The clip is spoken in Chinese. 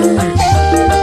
二。